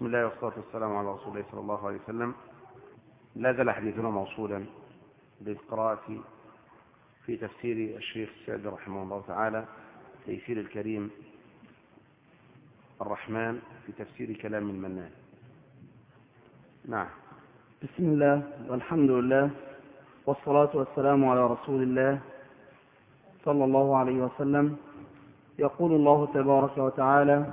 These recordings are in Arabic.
بسم الله والصلاة والسلام على رسول الله صلى الله عليه وسلم. لا زال حديثنا موصولا بالقراءة في تفسير الشيخ السعدي رحمه الله تعالى تيسير الكريم الرحمن في تفسير كلام المنان. نعم. بسم الله والحمد لله والصلاة والسلام على رسول الله صلى الله عليه وسلم. يقول الله تبارك وتعالى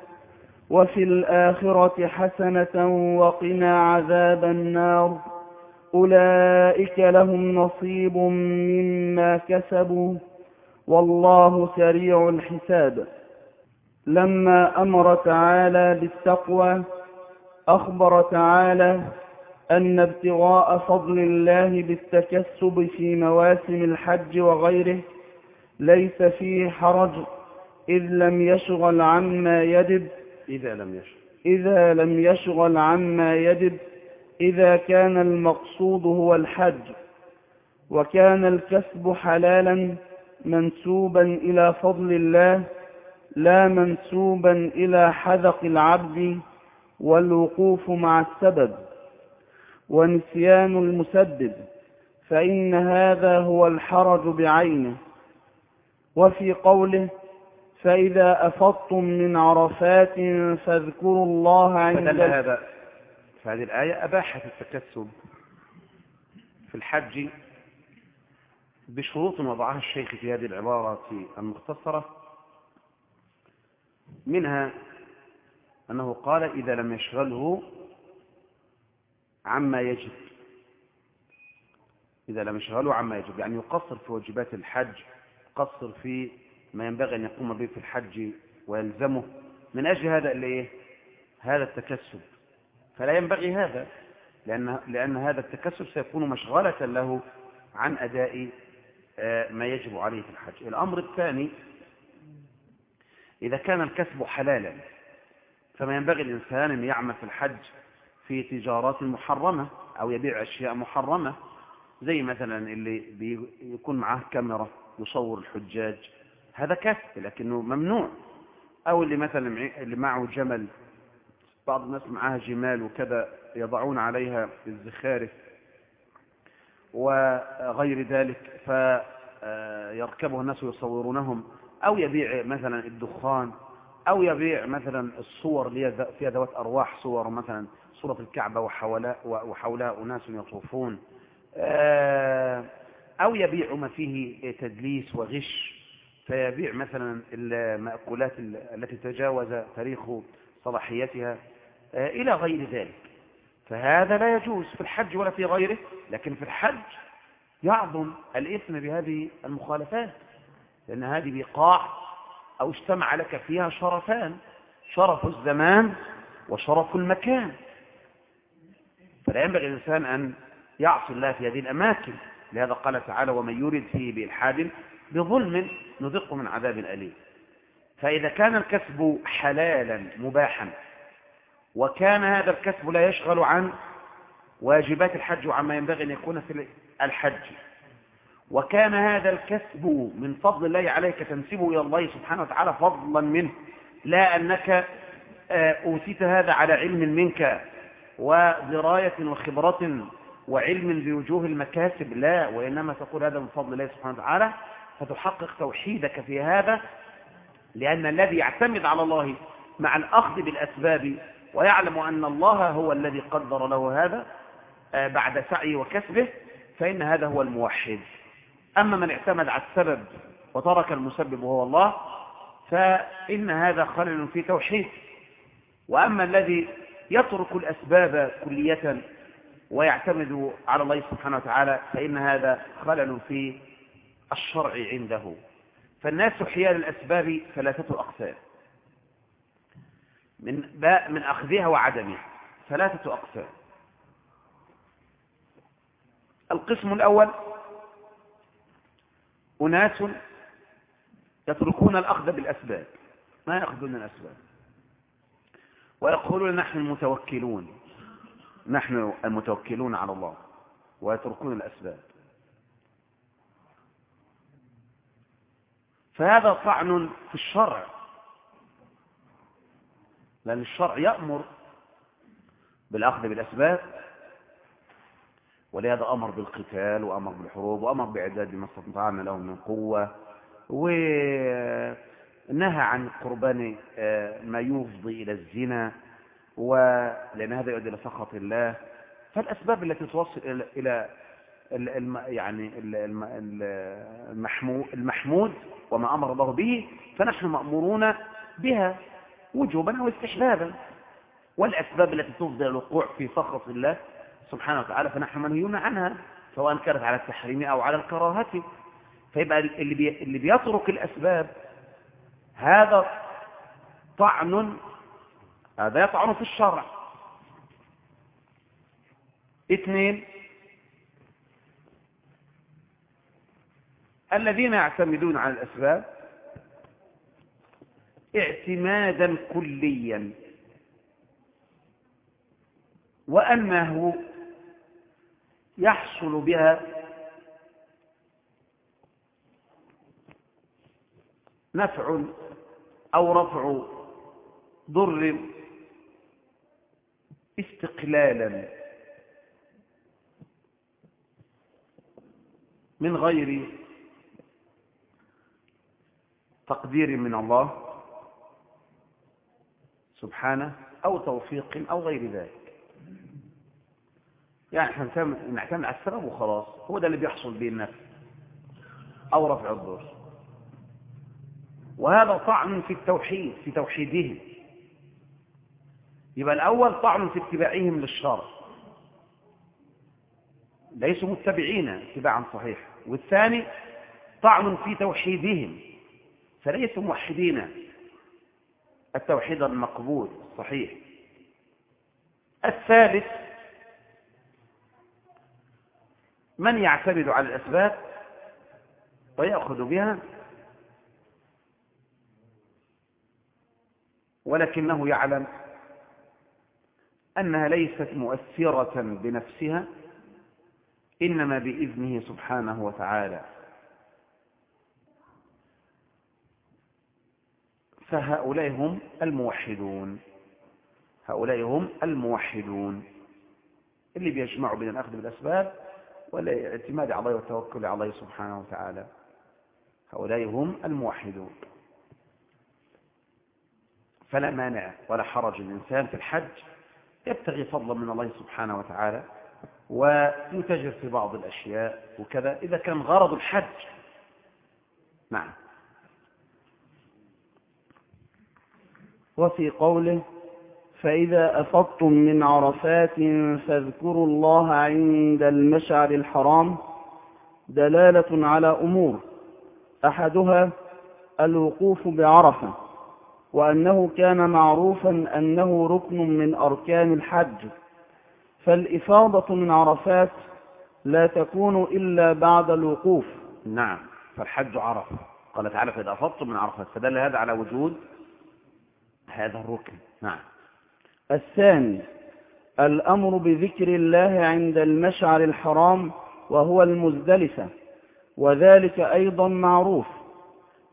وفي الآخرة حسنة وقنا عذاب النار. أولئك لهم نصيب مما كسبوا. والله سريع الحساب. لما أمر تعالى بالتقوى أخبر تعالى أن ابتغاء فضل الله بالتكسب في مواسم الحج وغيره ليس فيه حرج إذ لم يشغل عما يجب. إذا لم يشغل. إذا لم يشغل عما يجب إذا كان المقصود هو الحج وكان الكسب حلالا منسوبا إلى فضل الله لا منسوبا إلى حذق العبد والوقوف مع السبب ونسيان المسبب فإن هذا هو الحرج بعينه. وفي قوله فإذا أفضتم من عرفات فاذكروا الله عند هذا فهذه الآية أباحت التكسب في الحج بشروط وضعها الشيخ في هذه العبارة المختصرة. منها أنه قال إذا لم يشغله عما يجب. إذا لم يشغله عما يجب يعني يقصر في واجبات الحج يقصر في ما ينبغي أن يقوم به في الحج ويلزمه. من أجل هذا اللي إيه؟ هذا التكسب. فلا ينبغي هذا لأن, لأن هذا التكسب سيكون مشغلة له عن أداء ما يجب عليه في الحج. الأمر الثاني إذا كان الكسب حلالا فما ينبغي الإنسان أن يعمل في الحج في تجارات محرمة أو يبيع أشياء محرمة زي مثلا اللي بيكون معاه كاميرا يصور الحجاج هذا كسب لكنه ممنوع. أو اللي مثلا اللي معه جمل بعض الناس معها جمال وكذا يضعون عليها الزخارف وغير ذلك فيركبها الناس ويصورونهم. أو يبيع مثلا الدخان أو يبيع مثلا الصور فيها ذوات أرواح صور مثلا صورة الكعبة وحولها, وحولها أناس يطوفون. أو يبيع ما فيه تدليس وغش. فيبيع مثلا المأكولات التي تجاوز تاريخ صلاحيتها إلى غير ذلك. فهذا لا يجوز في الحج ولا في غيره لكن في الحج يعظم الإثم بهذه المخالفات لأن هذه بقاع أو اجتمع لك فيها شرفان شرف الزمان وشرف المكان. فلا ينبغي الإنسان أن يعصي الله في هذه الأماكن. لهذا قال تعالى ومن يرد فيه بإلحاد بظلم نذقه من عذاب أليم. فإذا كان الكسب حلالا مباحا وكان هذا الكسب لا يشغل عن واجبات الحج وعما ينبغي أن يكون في الحج. وكان هذا الكسب من فضل الله عليك تنسبه إلى الله سبحانه وتعالى فضلا منه. لا أنك أوتيت هذا على علم منك ودراية وخبرة وعلم بوجوه المكاسب لا وإنما تقول هذا من فضل الله سبحانه وتعالى. فتحقق توحيدك في هذا لأن الذي يعتمد على الله مع الأخذ بالأسباب ويعلم أن الله هو الذي قدر له هذا آه، بعد سعيه وكسبه فإن هذا هو الموحد. أما من اعتمد على السبب وترك المسبب وهو الله فإن هذا خلل في توحيد. وأما الذي يترك الأسباب كلية ويعتمد على الله سبحانه وتعالى فإن هذا خلل في الشرع عنده. فالناس حيال الأسباب ثلاثة أقسام. من من أخذها وعدمها. ثلاثة أقسام. القسم الأول أناس يتركون الأخذ بالأسباب. ما يأخذون الأسباب؟ ويقولون نحن المتوكلون. نحن المتوكلون على الله. ويتركون الأسباب. فهذا طعن في الشرع. لأن الشرع يأمر بالأخذ بالأسباب ولهذا أمر بالقتال وأمر بالحروب وأمر بإعداد ما استطعنا له من قوة ونهى عن قربان آه، ما يفضي إلى الزنا ولأن هذا يؤدي إلى سخط الله. فالأسباب التي توصل إلى يعني المحمود وما أمر الله به فنحن مأمورون بها وجوبا أو استحبابا. والأسباب التي تفضي الوقوع في سخط الله سبحانه وتعالى فنحن منهيون عنها سواء كانت على التحريم أو على الكراهة. فيبقى اللي, اللي بيترك الأسباب هذا طعن هذا يطعن في الشرع. اثنين الذين يعتمدون على الأسباب اعتمادا كليا. وأنه يحصل بها نفع أو رفع ضر استقلالا من غير تقدير من الله سبحانه أو توفيق أو غير ذلك. يعني إحنا نعتمد على السبب وخلاص. هو ده اللي بيحصل به النفس أو رفع الضر وهذا طعن في التوحيد في توحيدهم. يبقى الأول طعن في اتباعهم للشرع. ليسوا متبعين اتباعا صحيحا. والثاني طعن في توحيدهم. فليسوا موحدين. التوحيد المقبول الصحيح الثالث من يعتمد على الأسباب ويأخذ بها ولكنه يعلم أنها ليست مؤثرة بنفسها إنما بإذنه سبحانه وتعالى. فهؤلاء هم الموحدون. هؤلاء هم الموحدون. اللي بيجمعوا بين الأخذ بالأسباب والاعتماد على الله والتوكل على الله سبحانه وتعالى. هؤلاء هم الموحدون. فلا مانع ولا حرج الإنسان في الحج. يبتغي فضلا من الله سبحانه وتعالى ويتجر في بعض الأشياء وكذا إذا كان غرض الحج. نعم. وفي قوله فإذا أفضتم من عرفات فاذكروا الله عند المشعر الحرام دلالة على أمور. أحدها الوقوف بعرفة وأنه كان معروفا أنه ركن من أركان الحج. فالإفاضة من عرفات لا تكون إلا بعد الوقوف. نعم فالحج عرفة. قال تعالى فإذا أفضتم من عرفات فدل هذا على وجود هذا الركن. نعم. الثاني الأمر بذكر الله عند المشعر الحرام وهو المزدلفة وذلك أيضا معروف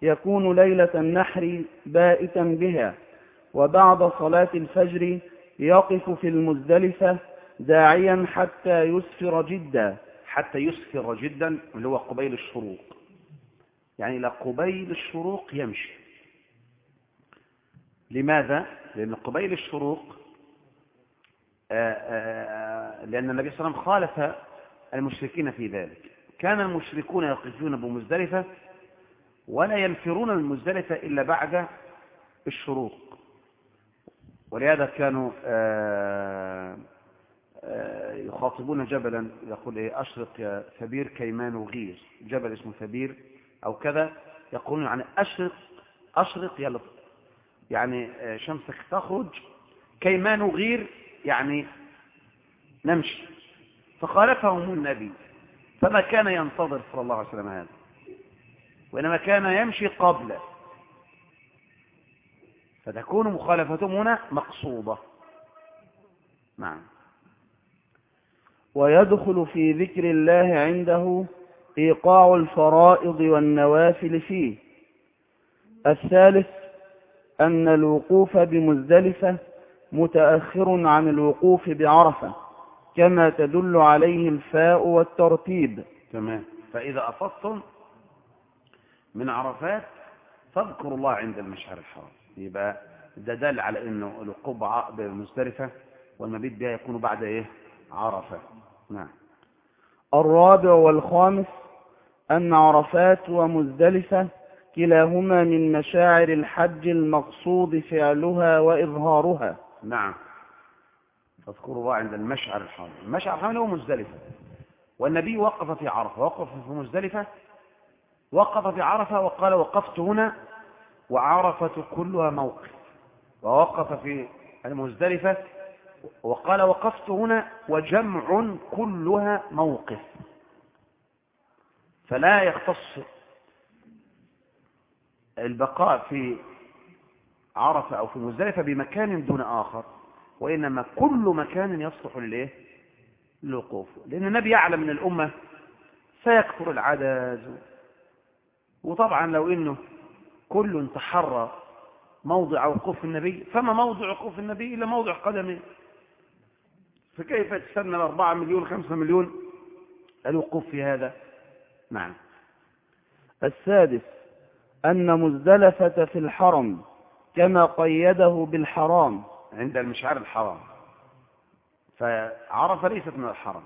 يكون ليلة النحر بائتا بها وبعد صلاة الفجر يقف في المزدلفة داعيا حتى يسفر جدا. حتى يسفر جدا اللي هو قبيل الشروق. يعني إلى قبيل الشروق يمشي. لماذا؟ لأن قبيل الشروق آه، آه، لأن النبي صلى الله عليه وسلم خالف المشركين في ذلك. كان المشركون يقفون بمزدلفة ولا ينفرون من مزدلفة إلا بعد الشروق. ولهذا كانوا آه، يخاطبون جبلا يقول إيه أشرق يا ثبير كيمان وغير جبل اسمه ثبير أو كذا يقولون يعني أشرق أشرق يلا يعني شمسك تخرج كيمان وغير يعني نمشي. فخالفهم النبي فما كان ينتظر صلى الله عليه وسلم هذا وإنما كان يمشي قبله. فتكون مخالفتهم هنا مقصودة. نعم. ويدخل في ذكر الله عنده إيقاع الفرائض والنوافل فيه. الثالث أن الوقوف بمزدلفة متأخر عن الوقوف بعرفة كما تدل عليه الفاء والترتيب. تمام. فإذا أفضتم من عرفات فاذكروا الله عند المشعر الحرام. يبقى ده دل على إنه الوقوف بمزدلفة والمبيت بها يكون بعد إيه؟ عرفة. نعم. الرابع والخامس أن عرفات ومزدلفة كلاهما من مشاعر الحج المقصود فعلها وإظهارها. نعم. الله عند المشعر الحرام. المشعر الحرام هو مزدلفة. والنبي وقف في عرفة. وقف في مزدلفة. وقف في عرفة وقال وقفت هنا وعرفة كلها موقف. ووقف في المزدلفة وقال وقفت هنا وجمع كلها موقف. فلا يختص البقاء في عرفة أو في مزدلفة بمكان دون آخر وإنما كل مكان يصلح للإيه؟ للوقوف. لأن النبي يعلم من الأمة سيكثر العدد وطبعا لو إنه كل تحرى موضع وقوف النبي فما موضع وقوف النبي إلا موضع قدمه فكيف تستنى الأربعة مليون خمسة مليون الوقوف في هذا؟ نعم. السادس أن مزدلفة في الحرم كما قيده بالحرام. عند المشعر الحرام. فعرفة ليست من الحرم.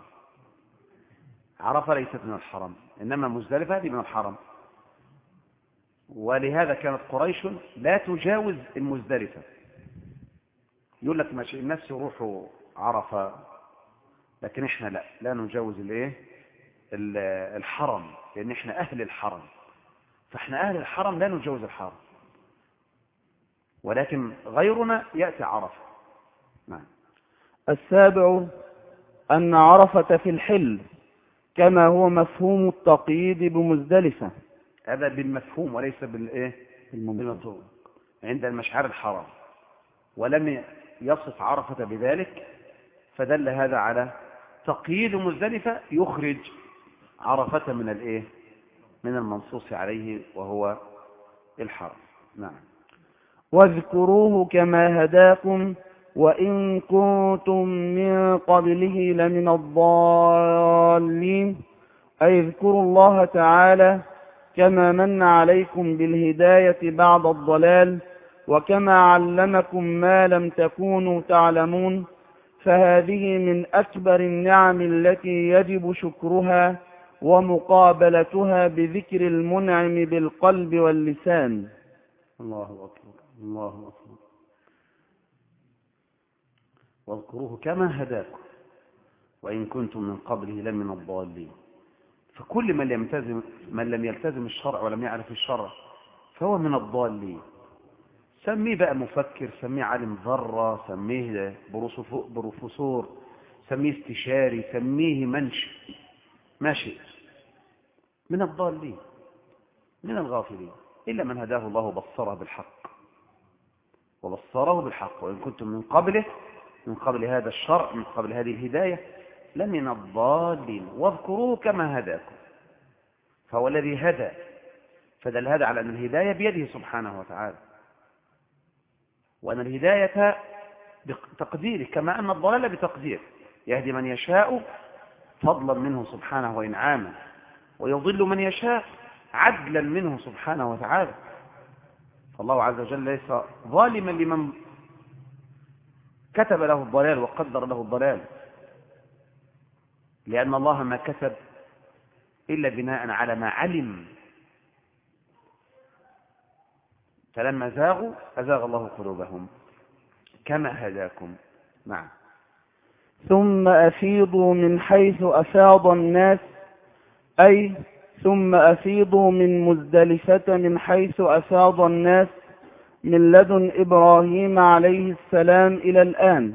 عرفة ليست من الحرم. إنما مزدلفة هذه من الحرم. ولهذا كانت قريش لا تجاوز المزدلفة. يقول لك ماشي الناس يروحوا عرفة لكن إحنا لا. لا نجاوز الإيه؟ الحرم. لأن إحنا أهل الحرم. فإحنا أهل الحرم لا نجاوز الحرم. ولكن غيرنا يأتي عرفة. نعم. السابع أن عرفة في الحل كما هو مفهوم التقييد بمزدلفة. هذا بالمفهوم وليس بالايه بالمنطوق. عند المشعر الحرام. ولم يصف عرفة بذلك فدل هذا على تقييد مزدلفة يخرج عرفة من الإيه؟ من المنصوص عليه وهو الحرم نعم. واذكروه كما هداكم وإن كنتم من قبله لمن الضالين. أي اذكروا الله تعالى كما من عليكم بالهداية بعد الضلال وكما علمكم ما لم تكونوا تعلمون. فهذه من أكبر النعم التي يجب شكرها ومقابلتها بذكر المنعم بالقلب واللسان. الله أكبر الله أكبر. واذكروه كما هداكم وإن كنتم من قبله لمن الضالين. فكل من لم يلتزم من لم يلتزم الشرع ولم يعرف الشرع فهو من الضالين. سميه بقى مفكر سميه عالم ذرة سميه بروفيسور سميه استشاري سميه منشئ. ماشي. من الضالين من الغافلين إلا من هداه الله بصره بالحق. وبصره بالحق وإن كنتم من قبله من قبل هذا الشرع من قبل هذه الهداية لمن الضالين. واذكروه كما هداكم. فهو الذي هدى فدل هذا على أن الهداية بيده سبحانه وتعالى. وأن الهداية بتقديره كما أن الضلال بتقدير يهدي من يشاء فضلا منه سبحانه وإنعاما. ويضل من يشاء عدلا منه سبحانه وتعالى. فالله عز وجل ليس ظالما لمن كتب له الضلال وقدر له الضلال. لأن الله ما كتب إلا بناء على ما علم. فلما زاغوا أزاغ الله قلوبهم. كما هداكم. نعم. ثم أفيضوا من حيث أفاض الناس أي ثم أفيضوا من مزدلفة من حيث أفاض الناس من لدن إبراهيم عليه السلام إلى الآن.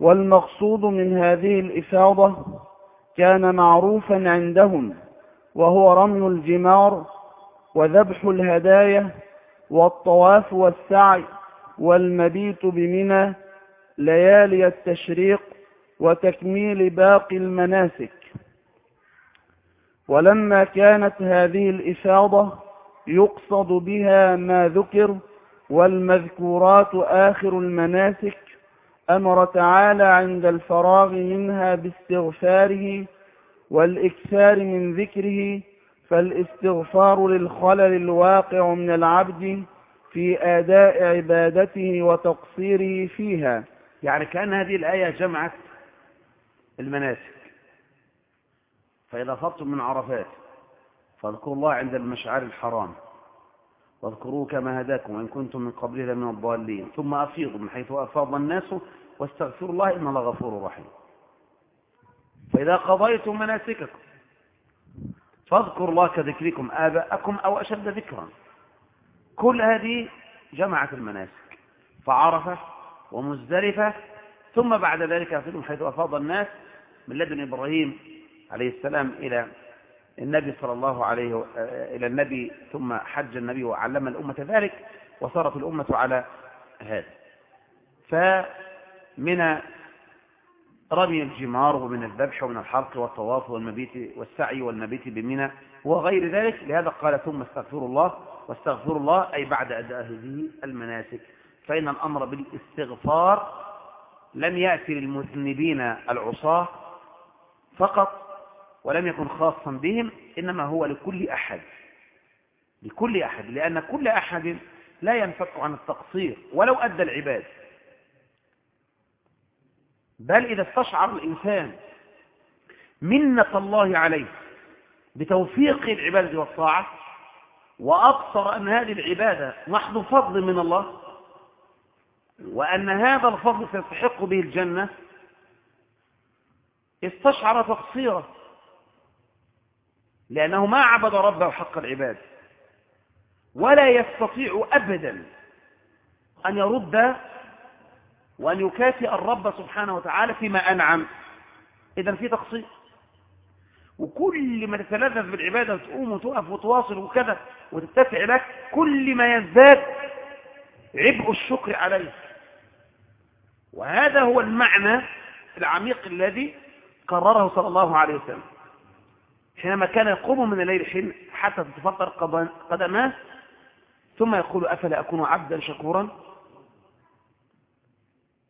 والمقصود من هذه الإفاضة كان معروفا عندهم وهو رمي الجمار وذبح الهدايا والطواف والسعي والمبيت بمنى ليالي التشريق وتكميل باقي المناسك. ولما كانت هذه الإفاضة يقصد بها ما ذكر والمذكورات آخر المناسك أمر تعالى عند الفراغ منها باستغفاره والإكثار من ذكره فالاستغفار للخلل الواقع من العبد في آداء عبادته وتقصيره فيها. يعني كأن هذه الآية جمعت المناسك. فإذا فضتم من عرفات فاذكروا الله عند المشعر الحرام. واذكروه كما هداكم وإن كنتم من قبله من الضالين. ثم أفيضوا من حيث أفاض الناس واستغفروا الله إن الله غفور رحيم فإذا قضيتم مناسككم فاذكروا الله كذكركم آباءكم أو أشد ذكرا. كل هذه جمعت المناسك فعرفة ومزدلفة. ثم بعد ذلك أفيضوا حيث أفاض الناس من لدن إبراهيم عليه السلام إلى النبي صلى الله عليه إلى النبي ثم حج النبي وعلم الأمة ذلك وصارت الأمة على هذا. فمن رمي الجمار ومن الذبح ومن الحرق والطواف والمبيت والسعي والمبيت بمنى وغير ذلك لهذا قال ثم استغفروا الله واستغفروا الله أي بعد أداء هذه المناسك. فإن الأمر بالاستغفار لم يأتي للمذنبين العصاة فقط ولم يكن خاصا بهم إنما هو لكل أحد. لكل أحد لأن كل أحد لا ينفك عن التقصير ولو أدى العباد. بل إذا استشعر الإنسان منة الله عليه بتوفيق العبادة والطاعة وأبصر أن هذه العبادة محض فضل من الله وأن هذا الفضل سيستحق به الجنة استشعر تقصيره. لأنه ما عبد ربه حق العباد. ولا يستطيع أبدا أن يرد وأن يكافئ الرب سبحانه وتعالى فيما أنعم. إذا في تقصير. وكل ما تتلذذ بالعبادة وتقوم وتقف وتواصل وكذا وتتسع لك كل ما يزداد عبء الشكر عليك وهذا هو المعنى العميق الذي قرره صلى الله عليه وسلم. حينما كان يقوم من الليل حين حتى تتفطر قدماه ثم يقول أفلا أكون عبدا شكورا؟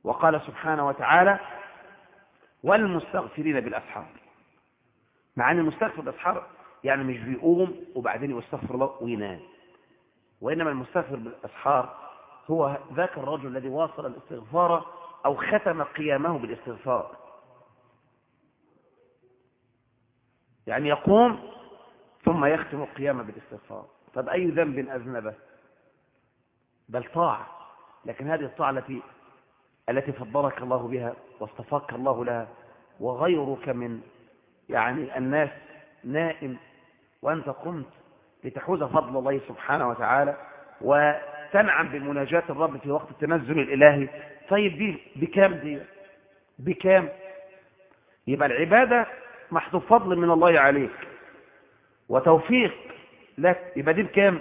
وقال سبحانه وتعالى والمستغفرين بالأسحار. مع أن المستغفر بالأسحار يعني مش بيقوم وبعدين يستغفر الله وينام. وإنما المستغفر بالأسحار هو ذاك الرجل الذي واصل الاستغفار أو ختم قيامه بالاستغفار. يعني يقوم ثم يختم القيامة بالاستغفار. طب أي ذنب أذنبه؟ بل طاعة. لكن هذه الطاعة التي التي فضلك الله بها واصطفاك الله لها وغيرك من يعني الناس نائم وأنت قمت لتحوز فضل الله سبحانه وتعالى وتنعم بمناجاة الرب في وقت التنزل الإلهي. طيب دي بكام دي؟ بكام؟ يبقى العبادة محض فضل من الله عليك وتوفيق لك. يبقى دي بكام؟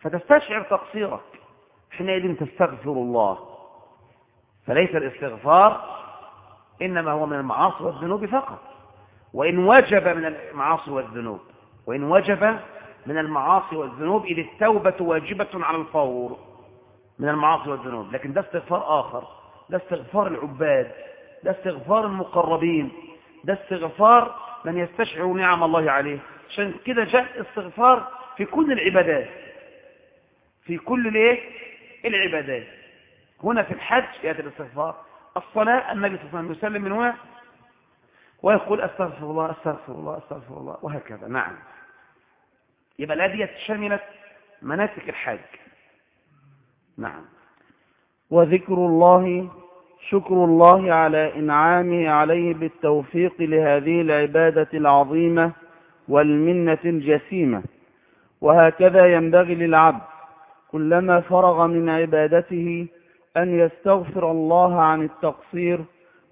فتستشعر تقصيرك. حينئذ تستغفر الله. فليس الاستغفار إنما هو من المعاصي والذنوب فقط. وإن وجب من المعاصي والذنوب وإن وجب من المعاصي والذنوب إذ التوبة واجبة على الفور من المعاصي والذنوب. لكن ده استغفار آخر ده استغفار العباد ده استغفار المقربين. ده استغفار من يستشعر نعم الله عليه. عشان كده جاء استغفار في كل العبادات. في كل الايه؟ العبادات. هنا في الحج يأتي الاستغفار. الصلاة النبي صلى الله عليه وسلم من هنا ويقول أستغفر الله أستغفر الله أستغفر الله وهكذا. نعم. يبقى الأدية شملت مناسك الحج نعم. وذكر الله شكر الله على إنعامه عليه بالتوفيق لهذه العبادة العظيمة والمنة الجسيمة. وهكذا ينبغي للعبد كلما فرغ من عبادته أن يستغفر الله عن التقصير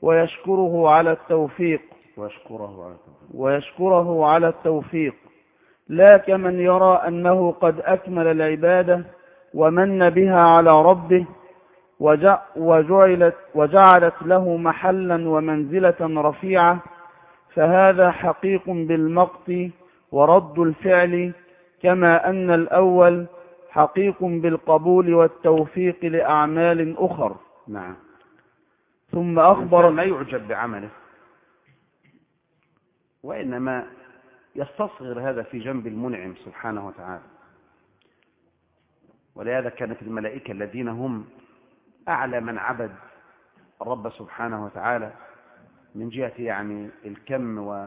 ويشكره على التوفيق. واشكره على التوفيق. ويشكره على التوفيق. لا كمن يرى أنه قد أكمل العبادة ومن بها على ربه وجعلت, وجعلت له محلا ومنزلة رفيعة فهذا حقيق بالمقت ورد الفعل كما أن الأول حقيق بالقبول والتوفيق لأعمال أخر. نعم. ثم أخبر لا يعجب بعمله؟ وإنما يستصغر هذا في جنب المنعم سبحانه وتعالى. ولهذا كانت الملائكة الذين هم أعلى من عبد الرب سبحانه وتعالى من جهة يعني الكم و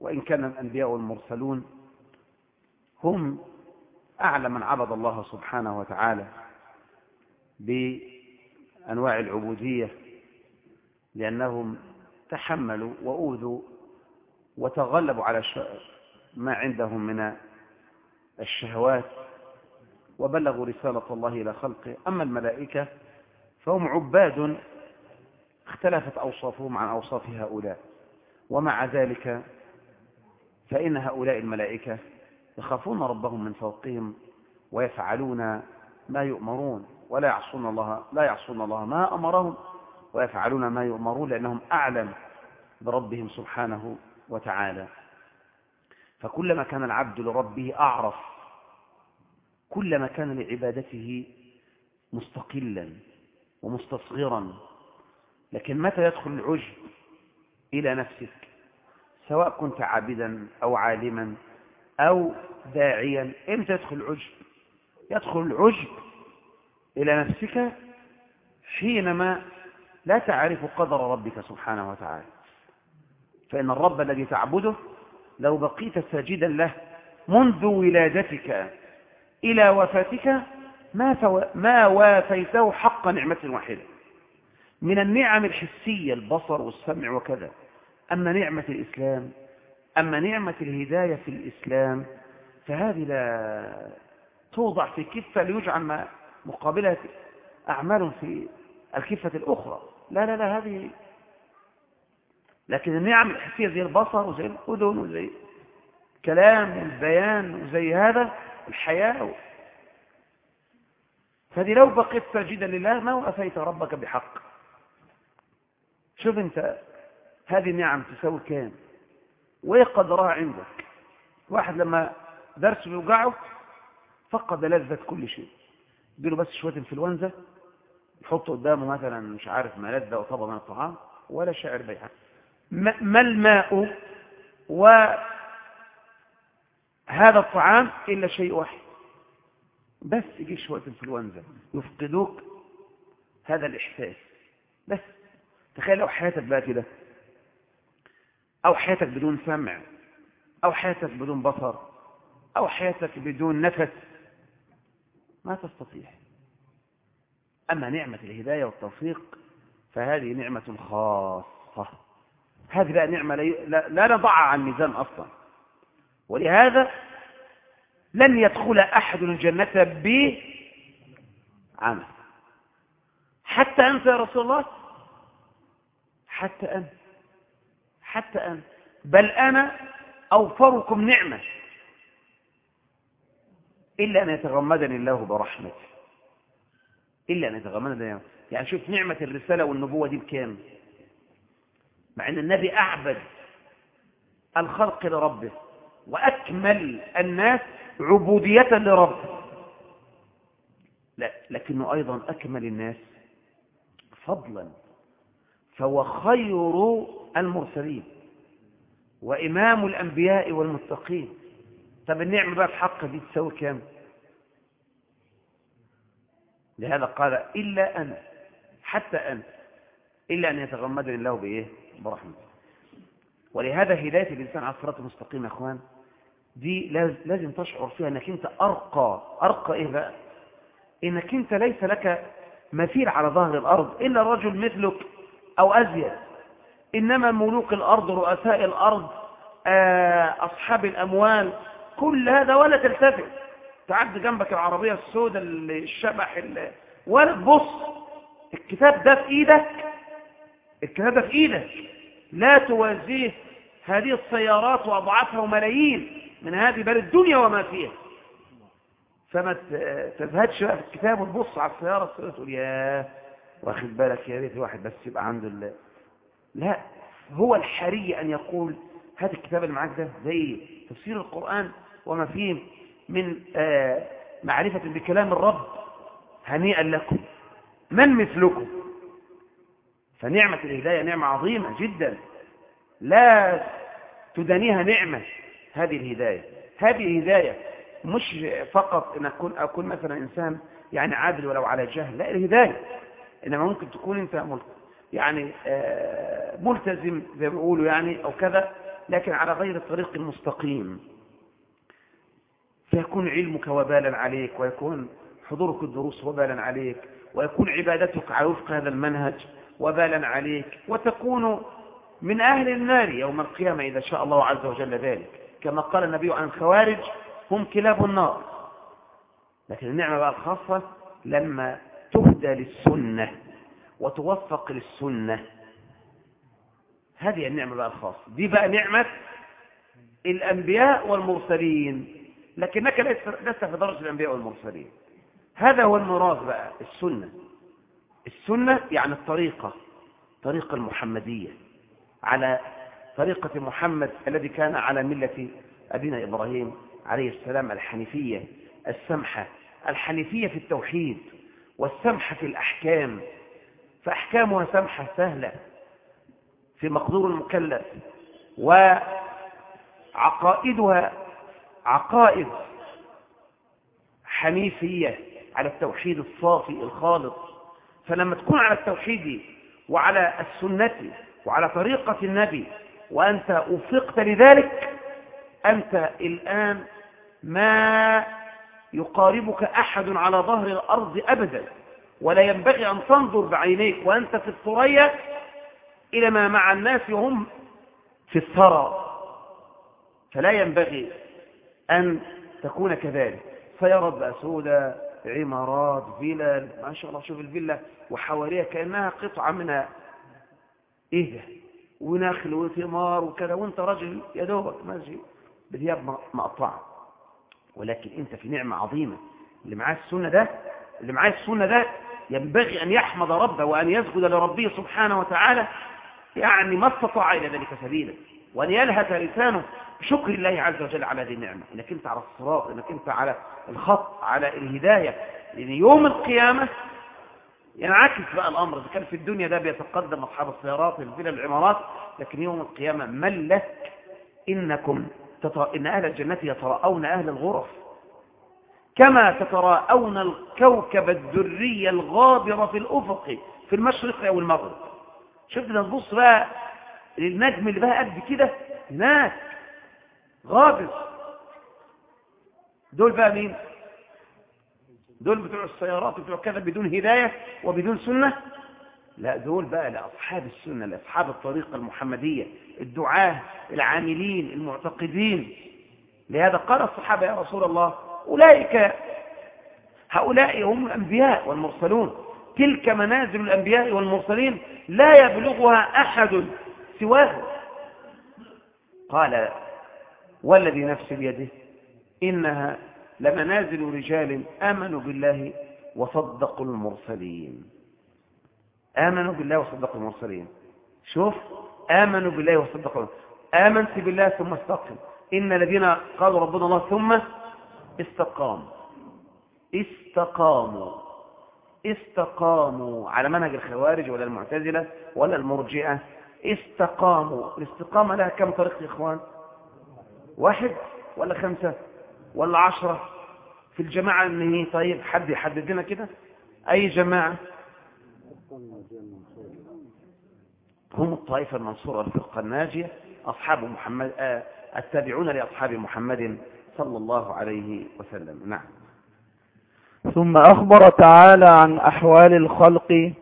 وإن كان الأنبياء والمرسلون هم أعلى من عبد الله سبحانه وتعالى بأنواع العبودية لأنهم تحملوا وأوذوا وتغلبوا على ما عندهم من الشهوات وبلغوا رسالة الله إلى خلقه. أما الملائكة فهم عباد اختلفت أوصافهم عن أوصاف هؤلاء. ومع ذلك فإن هؤلاء الملائكة يخافون ربهم من فوقهم ويفعلون ما يؤمرون ولا يعصون الله لا يعصون الله ما أمرهم ويفعلون ما يؤمرون لأنهم أعلم بربهم سبحانه وتعالى. فكلما كان العبد لربه أعرف كلما كان لعبادته مستقلا ومستصغرا. لكن متى يدخل العجب إلى نفسك؟ سواء كنت عابدا أو عالما أو داعيا إمتى يدخل العجب؟ يدخل العجب إلى نفسك حينما لا تعرف قدر ربك سبحانه وتعالى. فإن الرب الذي تعبده لو بقيت ساجدا له منذ ولادتك إلى وفاتك ما, فو... ما وافيته حق نعمة واحدة. من النعم الحسية البصر والسمع وكذا. أما نعمة الإسلام أما نعمة الهداية في الإسلام فهذه لا توضع في كفة ليجعل مقابلها أعمال في الكفة الأخرى. لا لا لا هذه لكن النعم الحسية زي البصر وزي الأذن وزي كلام والبيان وزي هذا الحياة. فهذه لو بقيت ساجدا لله ما وأفيت ربك بحق. شوف أنت هذه النعم تساوي كام؟ وايه قدرها عندك. واحد لما درسه يوجعه فقد لذة كل شيء. يديله بس شوية إنفلونزا يحط قدامه مثلا مش عارف ملذة وطبق من الطعام ولا شاعر بيها ما ما الماء وهذا الطعام إلا شيء واحد. بس يجي شوية إنفلونزا يفقدوك هذا الإحساس. بس. تخيل لو حياتك بقى كده أو حياتك بدون سمع. أو حياتك بدون بصر. أو حياتك بدون نفس. ما تستطيع. أما نعمة الهداية والتوفيق فهذه نعمة خاصة. هذه بقى نعمة لا, لا, نضعها عن الميزان أصلا. ولهذا لن يدخل أحد الجنة بعمل حتى أنت يا رسول الله حتى أنت حتى أنت. بل أنا أوفركم نعمة. إلا أن يتغمدني الله برحمته. إلا أن يتغمدني يعني شوف نعمة الرسالة والنبوة دي بكام؟ مع أن النبي أعبد الخلق لربه. وأكمل الناس عبودية لربه لا لكنه أيضا أكمل الناس فضلا. فهو خير المرسلين وإمام الأنبياء والمتقين. طب النعمة بقى في حق دي تساوي كام؟ لهذا قال إلا أنت حتى أنت إلا أن يتغمدني الله بإيه؟ برحمته. ولهذا هداية الإنسان على الصراط المستقيم يا أخوان دي لازم تشعر فيها أنك أنت أرقى. أرقى إيه بقى؟ إنك أنت ليس لك مثيل على ظهر الأرض إلا رجل مثلك أو أزيد. إنما ملوك الأرض رؤساء الأرض آه، أصحاب الأموال كل هذا ولا تلتفت. تعد جنبك العربية السوداء الشبح ولا تبص الكتاب ده في إيدك. الكتاب ده في إيدك. لا توازيه هذه السيارات وأضعافها وملايين. من هذه بل الدنيا وما فيها. فما تزهدش بقى في الكتاب وتبص على السيارة السيارة تقول يا واخد بالك يا ريت الواحد بس يبقى عنده الله لا هو الحري أن يقول هذا الكتاب اللي معاك ده زي تفسير القرآن وما فيه من آه، معرفة بكلام الرب هنيئا لكم. من مثلكم؟ فنعمة الهداية نعمة عظيمة جدا. لا تدانيها نعمة. هذه الهداية. هذه الهداية مش فقط إن اكون أكون مثلا إنسان يعني عادل ولو على جهل. لا الهداية. إنما ممكن تكون أنت يعني آه، ملتزم زي ما بيقولوا يعني أو كذا لكن على غير الطريق المستقيم. فيكون علمك وبالا عليك ويكون حضورك الدروس وبالا عليك ويكون عبادتك على وفق هذا المنهج وبالا عليك وتكون من أهل النار يوم القيامة إذا شاء الله عز وجل ذلك. كما قال النبي عن الخوارج هم كلاب النار. لكن النعمة بقى الخاصة لما تهدى للسنة وتوفق للسنة. هذه النعمة بقى الخاصة. دي بقى نعمة الأنبياء والمرسلين. لكنك لست في درجة الأنبياء والمرسلين. هذا هو المراد بقى السنة. السنة يعني الطريقة طريقة المحمدية على طريقة محمد الذي كان على ملة أبينا إبراهيم عليه السلام الحنيفية السمحة الحنيفية في التوحيد والسمحة في الأحكام. فأحكامها سمحة سهلة في مقدور المكلف وعقائدها عقائد حنيفية على التوحيد الصافي الخالص. فلما تكون على التوحيد وعلى السنة وعلى طريقة النبي وأنت وفقت لذلك أنت الآن ما يقاربك أحد على ظهر الأرض أبدا ولا ينبغي أن تنظر بعينيك وأنت في الثريا إلى ما مع الناس وهم في الثرى. فلا ينبغي أن تكون كذلك. سيارات بقى سوداء عمارات فيلا ما شاء الله شوف الفيلا وحواليها كأنها قطعة من إيه ده؟ ونخل وثمار وكذا وانت راجل يا دوبك ماشي بثياب مقطعة ولكن أنت في نعمة عظيمة. اللي معاه السنة ده اللي معاه السنة ده ينبغي أن يحمد ربه وأن يسجد لربه سبحانه وتعالى يعني ما استطاع إلى ذلك سبيلا وأن يلهث لسانه بشكر الله عز وجل على هذه النعمة. إنك أنت على الصراط إنك أنت على الخط على الهداية. لأن يوم القيامة ينعكس بقى الأمر. إذا كان في الدنيا ده بيتقدم أصحاب السيارات الفيلا العمارات لكن يوم القيامة من لك؟ إنكم تترى إن أهل الجنة يتراءون أهل الغرف. كما تتراءون الكوكب الدري الغابر في الأفق في المشرق أو المغرب. شفت ده تبص بقى للنجم اللي بقى قد كده؟ هناك غابر. دول بقى مين؟ دول بتوع السيارات بتوع كذا بدون هداية وبدون سنة؟ لا دول بقى لأصحاب السنة لأصحاب الطريقة المحمدية الدعاة العاملين المعتقدين. لهذا قال الصحابة يا رسول الله أولئك هؤلاء هم الأنبياء والمرسلون. تلك منازل الأنبياء والمرسلين لا يبلغها أحد سواه قال والذي نفسي بيده إنها لمنازل رجال آمنوا بالله وصدقوا المرسلين. آمنوا بالله وصدقوا المرسلين. شوف آمنوا بالله وصدقوا آمنت بالله ثم استقم. إن الذين قالوا ربنا الله ثم استقاموا استقاموا. استقاموا. على منهج الخوارج ولا المعتزلة ولا المرجئة. استقاموا. الاستقامة لها كم طريق يا إخوان؟ واحد ولا خمسة؟ ولا عشرة في الجماعة إن هي طيب؟ حد يحدد لنا كده؟ أي جماعة؟ هم الطائفة المنصورة الفرقة الناجية أصحاب محمد آه التابعون لأصحاب محمد صلى الله عليه وسلم. نعم. ثم أخبر تعالى عن أحوال الخلق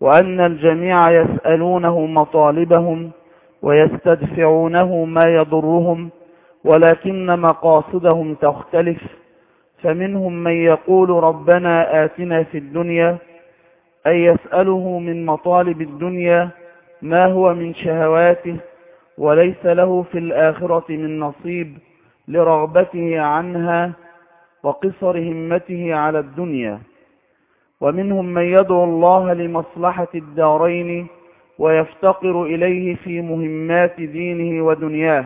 وأن الجميع يسألونه مطالبهم ويستدفعونه ما يضرهم ولكن مقاصدهم تختلف. فمنهم من يقول ربنا آتنا في الدنيا أي يسأله من مطالب الدنيا ما هو من شهواته وليس له في الآخرة من نصيب لرغبته عنها وقصر همته على الدنيا. ومنهم من يدعو الله لمصلحة الدارين ويفتقر إليه في مهمات دينه ودنياه.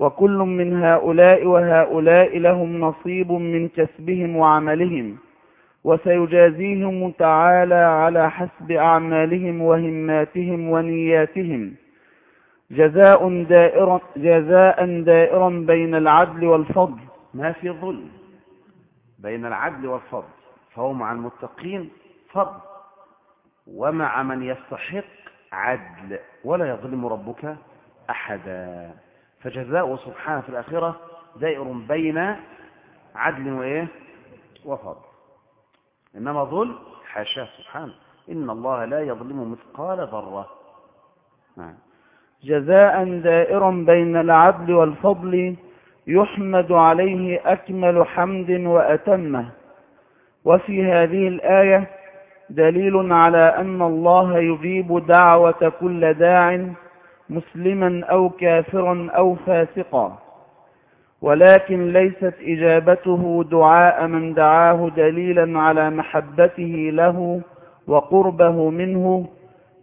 وكل من هؤلاء وهؤلاء لهم نصيب من كسبهم وعملهم وسيجازيهم تعالى على حسب أعمالهم وهماتهم ونياتهم. جزاء دائرا, جزاء دائرا بين العدل والفضل. ما في ظلم بين العدل والفضل. فهو مع المتقين فضل. ومع من يستحق عدل. ولا يظلم ربك أحدا. فجزاؤه سبحانه في الآخرة دائر بين عدل وإيه؟ وفضل إنما ظلم حاشاه. سبحانه إن الله لا يظلم مثقال ذرة. نعم. جزاء دائرا بين العدل والفضل يحمد عليه أكمل حمد وأتمه. وفي هذه الآية دليل على أن الله يجيب دعوة كل داع مسلما أو كافرا أو فاسقا. ولكن ليست إجابته دعاء من دعاه دليلا على محبته له وقربه منه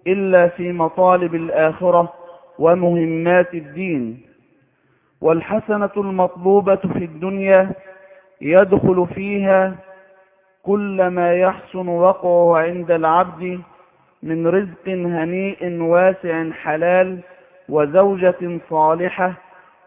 إلا في مطالب الآخرة ومهمات الدين. والحسنة المطلوبة في الدنيا يدخل فيها كل ما يحسن وقعه عند العبد من رزق هنيء واسع حلال وزوجة صالحة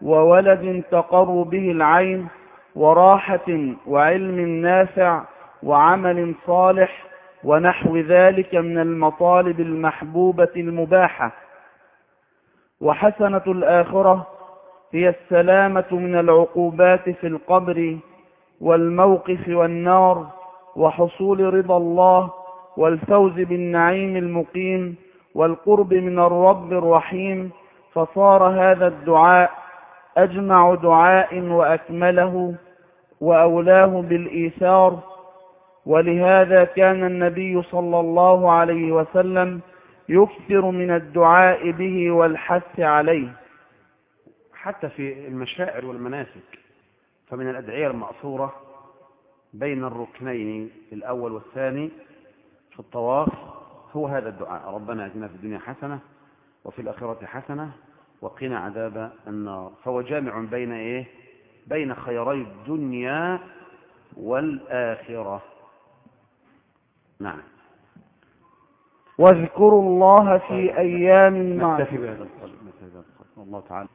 وولد تقر به العين وراحة وعلم نافع وعمل صالح ونحو ذلك من المطالب المحبوبة المباحة. وحسنة الآخرة هي السلامة من العقوبات في القبر والموقف والنار وحصول رضا الله والفوز بالنعيم المقيم والقرب من الرب الرحيم فصار هذا الدعاء أجمع دعاء وأكمله وأولاه بالإيثار ولهذا كان النبي صلى الله عليه وسلم يكثر من الدعاء به والحث عليه. حتى في المشاعر والمناسك فمن الأدعية المأثورة بين الركنين الأول والثاني في الطواف هو هذا الدعاء. ربنا آتنا في الدنيا حسنة وفي الآخرة حسنة وقنا عذاب النار. فهو جامع بين إيه؟ بين خيري الدنيا والآخرة. نعم. واذكروا الله في أيام نكتفي بهذا القدر. والله تعالى.